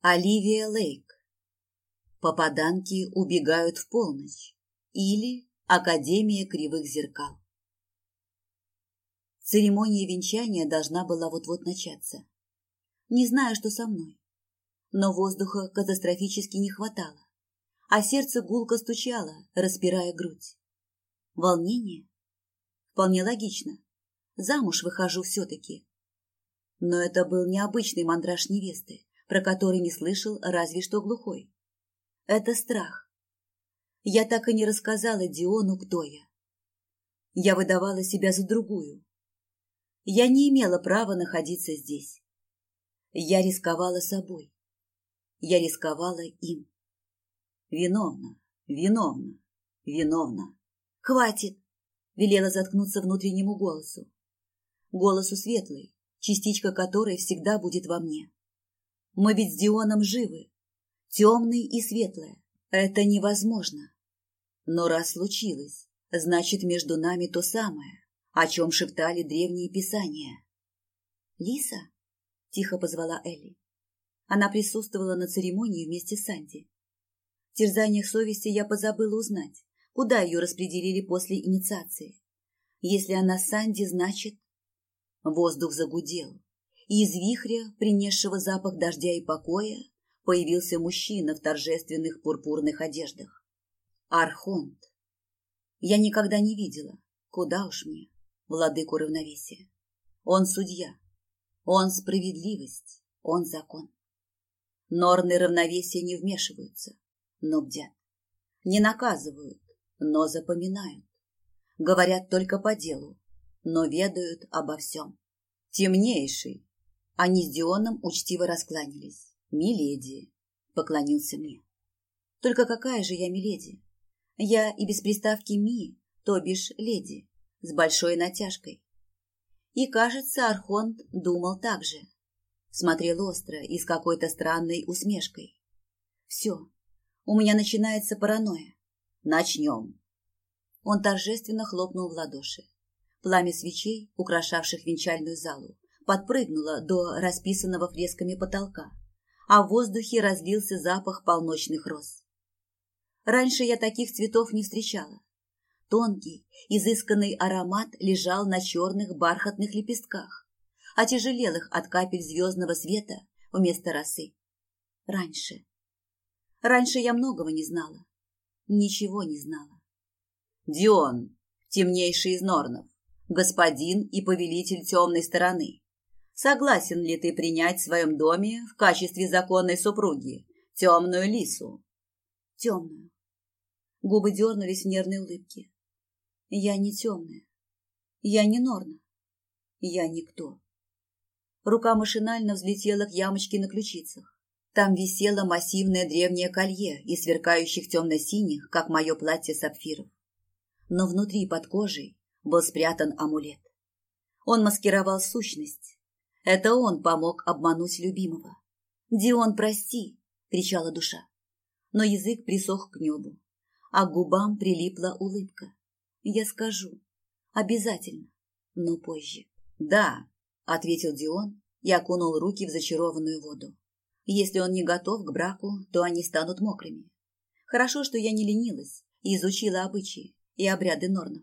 Оливия Лейк. Попаданки убегают в полночь. Или Академия кривых зеркал. Церемония венчания должна была вот-вот начаться. Не знаю, что со мной. Но воздуха катастрофически не хватало, а сердце гулко стучало, распирая грудь. Волнение? Вполне логично. Замуж выхожу все-таки. Но это был необычный мандраж невесты про который не слышал разве что глухой. Это страх. Я так и не рассказала Диону, кто я. Я выдавала себя за другую. Я не имела права находиться здесь. Я рисковала собой. Я рисковала им. Виновна, виновна, виновна. Хватит, велела заткнуться внутреннему голосу. Голосу светлой, частичка которой всегда будет во мне. Мы ведь с Дионом живы. Темный и светлое. Это невозможно. Но раз случилось, значит, между нами то самое, о чем шептали древние писания. «Лиса?» – тихо позвала Элли. Она присутствовала на церемонии вместе с Санди. В терзаниях совести я позабыла узнать, куда ее распределили после инициации. Если она Санди, значит... Воздух загудел, и из вихря, принесшего запах дождя и покоя, появился мужчина в торжественных пурпурных одеждах. Архонт. Я никогда не видела, куда уж мне, владыку равновесия. Он судья, он справедливость, он закон. Норны равновесия не вмешиваются, но бдят. Не наказывают, но запоминают. Говорят только по делу, но ведают обо всем. Темнейший, они с Дионом учтиво раскланялись. «Миледи», — поклонился мне. «Только какая же я миледи? Я и без приставки «ми», то бишь леди, с большой натяжкой. И, кажется, Архонт думал так же. Смотрел остро и с какой-то странной усмешкой. «Все, у меня начинается паранойя. Начнем». Он торжественно хлопнул в ладоши. Пламя свечей, украшавших венчальную залу, подпрыгнула до расписанного фресками потолка, а в воздухе разлился запах полночных роз. Раньше я таких цветов не встречала. Тонкий, изысканный аромат лежал на черных бархатных лепестках, отяжелелых от капель звездного света вместо росы. Раньше. Раньше я многого не знала. Ничего не знала. Дион, темнейший из Норнов, господин и повелитель темной стороны, согласен ли ты принять в своем доме в качестве законной супруги темную лису? Темную. Губы дернулись в нервной улыбке. Я не темная. Я не Норна. Я никто. Рука машинально взлетела к ямочке на ключицах. Там висело массивное древнее колье из сверкающих темно-синих, как мое платье сапфиров. Но внутри под кожей был спрятан амулет. Он маскировал сущность, это он помог обмануть любимого. «Дион, прости!» – кричала душа. Но язык присох к небу, а к губам прилипла улыбка. «Я скажу. Обязательно. Но позже». «Да», – ответил Дион и окунул руки в зачарованную воду. «Если он не готов к браку, то они станут мокрыми. Хорошо, что я не ленилась и изучила обычаи и обряды Норнов.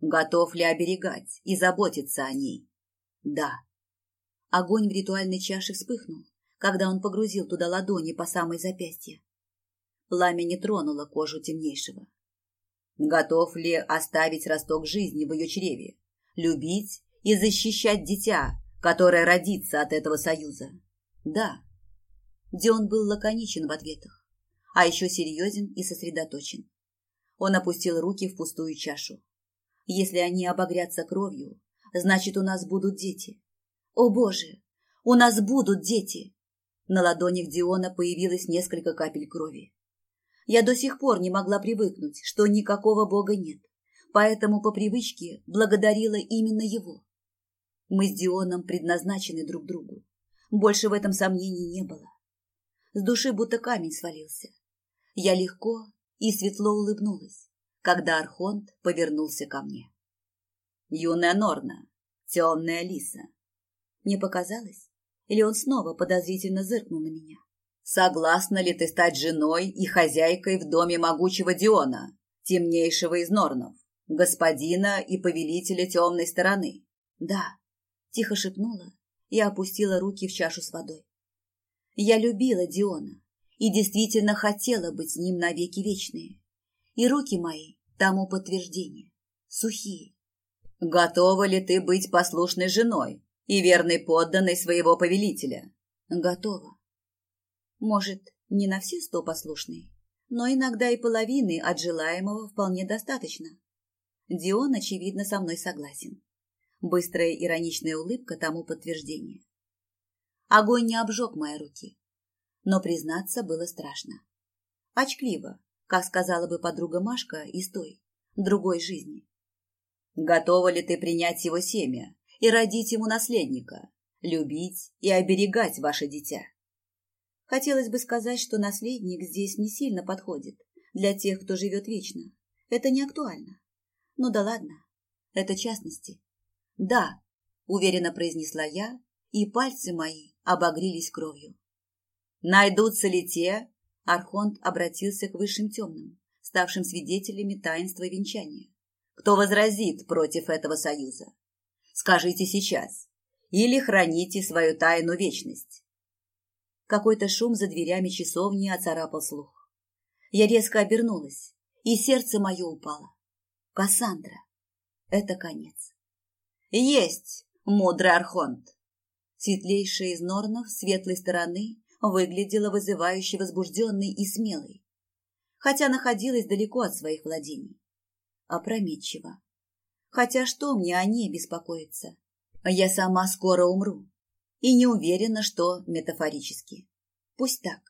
Готов ли оберегать и заботиться о ней? Да. Огонь в ритуальной чаше вспыхнул, когда он погрузил туда ладони по самой запястье. Пламя не тронуло кожу темнейшего. Готов ли оставить росток жизни в ее чреве, любить и защищать дитя, которое родится от этого союза? Да. Дион был лаконичен в ответах, а еще серьезен и сосредоточен. Он опустил руки в пустую чашу. Если они обогрятся кровью, значит, у нас будут дети. О боже, у нас будут дети! На ладонях Диона появилось несколько капель крови. Я до сих пор не могла привыкнуть, что никакого бога нет, поэтому по привычке благодарила именно его. Мы с Дионом предназначены друг другу. Больше в этом сомнений не было. С души будто камень свалился. Я легко и светло улыбнулась, когда Архонт повернулся ко мне. Юная Норна, темная лиса, мне показалось, или он снова подозрительно зыркнул на меня, Согласна ли ты стать женой и хозяйкой в доме могучего Диона, темнейшего из Норнов, господина и повелителя темной стороны? Да, тихо шепнула и опустила руки в чашу с водой. Я любила Диона и действительно хотела быть с ним навеки вечные. И руки мои тому подтверждение. Сухие. Готова ли ты быть послушной женой и верной подданной своего повелителя? Готова. Может, не на все сто послушные, но иногда и половины от желаемого вполне достаточно. Дион, очевидно, со мной согласен. Быстрая ироничная улыбка тому подтверждение. Огонь не обжег мои руки, но признаться было страшно. Очкливо, как сказала бы подруга Машка из той, другой жизни. Готова ли ты принять его семя и родить ему наследника, любить и оберегать ваше дитя? Хотелось бы сказать, что наследник здесь не сильно подходит для тех, кто живет вечно. Это не актуально. Ну да ладно, это частности. «Да», – уверенно произнесла я, и пальцы мои обогрелись кровью. «Найдутся ли те?» – Архонт обратился к высшим темным, ставшим свидетелями таинства венчания. «Кто возразит против этого союза? Скажите сейчас, или храните свою тайну вечность». Какой-то шум за дверями часовни оцарапал слух. Я резко обернулась, и сердце мое упало. Кассандра. Это конец. Есть, мудрый архонт. Светлейшая из норнов светлой стороны выглядела вызывающе возбужденной и смелой, хотя находилась далеко от своих владений. Опрометчиво. Хотя что мне о ней беспокоиться? Я сама скоро умру. И не уверена, что метафорически. Пусть так.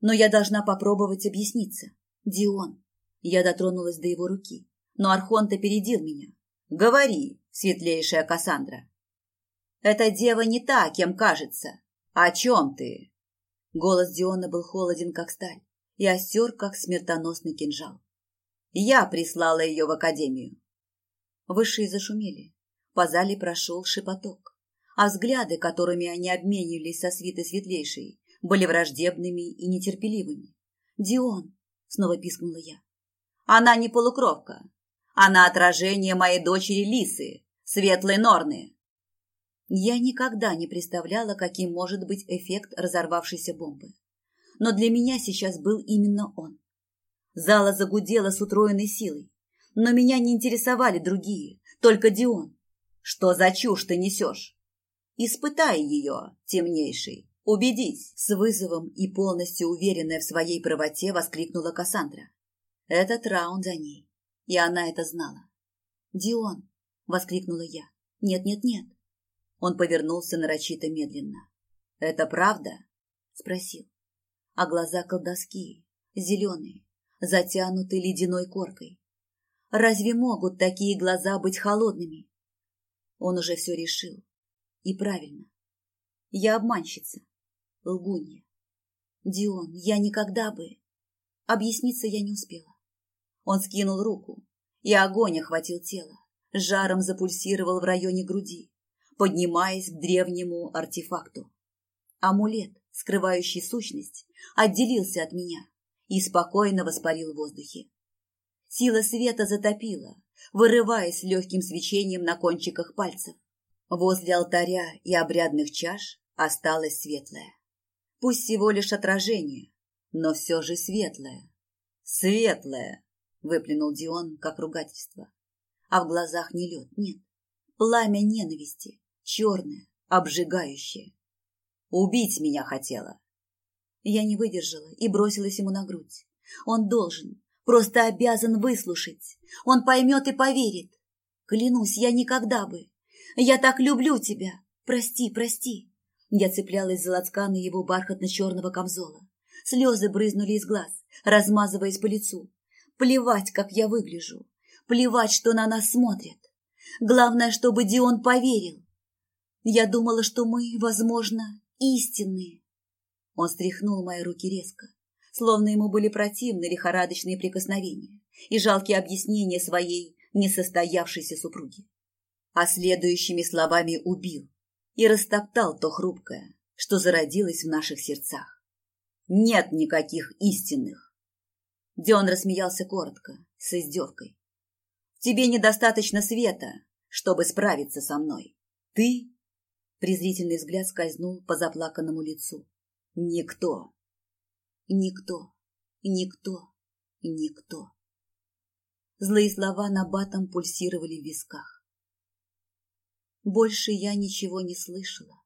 Но я должна попробовать объясниться. Дион. Я дотронулась до его руки, но Архонт опередил меня. Говори, светлейшая Кассандра. Эта дева не та, кем кажется. О чем ты? Голос Диона был холоден, как сталь, и остер, как смертоносный кинжал. Я прислала ее в академию. Высшие зашумели. По зале прошел шепоток, а взгляды, которыми они обменивались со свитой светлейшей, были враждебными и нетерпеливыми. «Дион!» — снова пискнула я. «Она не полукровка. Она отражение моей дочери Лисы, светлой Норны. Я никогда не представляла, каким может быть эффект разорвавшейся бомбы. Но для меня сейчас был именно он. Зала загудела с утроенной силой, но меня не интересовали другие, только Дион. Что за чушь ты несешь? Испытай ее, темнейший, убедись. С вызовом и полностью уверенная в своей правоте воскликнула Кассандра. Этот раунд за ней и она это знала. «Дион!» — воскликнула я. «Нет, нет, нет!» Он повернулся нарочито медленно. «Это правда?» — спросил. А глаза колдовские, зеленые, затянуты ледяной коркой. Разве могут такие глаза быть холодными? Он уже все решил. И правильно. Я обманщица, лгунья. Дион, я никогда бы... Объясниться я не успела. Он скинул руку, и огонь охватил тело, жаром запульсировал в районе груди, поднимаясь к древнему артефакту. Амулет, скрывающий сущность, отделился от меня и спокойно воспарил в воздухе. Сила света затопила, вырываясь легким свечением на кончиках пальцев. Возле алтаря и обрядных чаш осталось светлое. Пусть всего лишь отражение, но все же светлое. Светлое! выплюнул Дион как ругательство. А в глазах не лед, нет. Пламя ненависти, черное, обжигающее. Убить меня хотела. Я не выдержала и бросилась ему на грудь. Он должен, просто обязан выслушать. Он поймет и поверит. Клянусь, я никогда бы. Я так люблю тебя. Прости, прости. Я цеплялась за лацканы его бархатно-черного камзола. Слезы брызнули из глаз, размазываясь по лицу. Плевать, как я выгляжу. Плевать, что на нас смотрят. Главное, чтобы Дион поверил. Я думала, что мы, возможно, истинные. Он стряхнул мои руки резко, словно ему были противны лихорадочные прикосновения и жалкие объяснения своей несостоявшейся супруги. А следующими словами убил и растоптал то хрупкое, что зародилось в наших сердцах. Нет никаких истинных. Дион рассмеялся коротко, с издевкой. Тебе недостаточно света, чтобы справиться со мной. Ты Презрительный взгляд скользнул по заплаканному лицу. Никто. Никто. Никто. Никто. Злые слова на батом пульсировали в висках. Больше я ничего не слышала.